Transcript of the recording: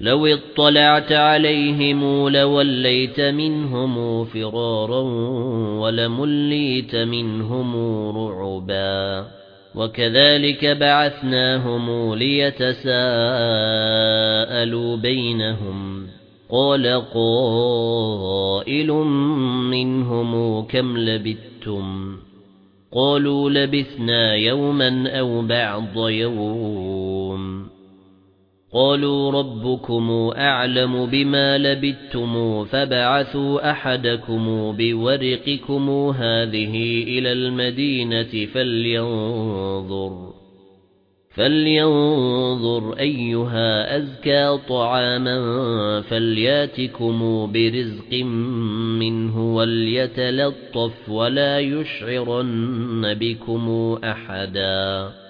لَوْ اطَّلَعْتَ عَلَيْهِمْ لَوَلَّيْتَ مِنْهُمْ فِرَارًا وَلَمُلِّيتَ مِنْهُمْ رُعُبًا وَكَذَلِكَ بَعَثْنَاهُمْ لِيَتَسَاءَلُوا بَيْنَهُمْ قَالَ قَائِلٌ مِنْهُمْ كَمْ لَبِثْتُمْ قَالُوا لَبِثْنَا يَوْمًا أَوْ بَعْضَ يَوْمٍ قالوا ربكم أعلم بما لبثتم فبعثوا أحدكم بورقكم هذه إلى المدينة فلينظر فلينظر أيها أزكى طعاما فلياتكم برزق منه وليتلطف ولا يشعرن بكم أحداً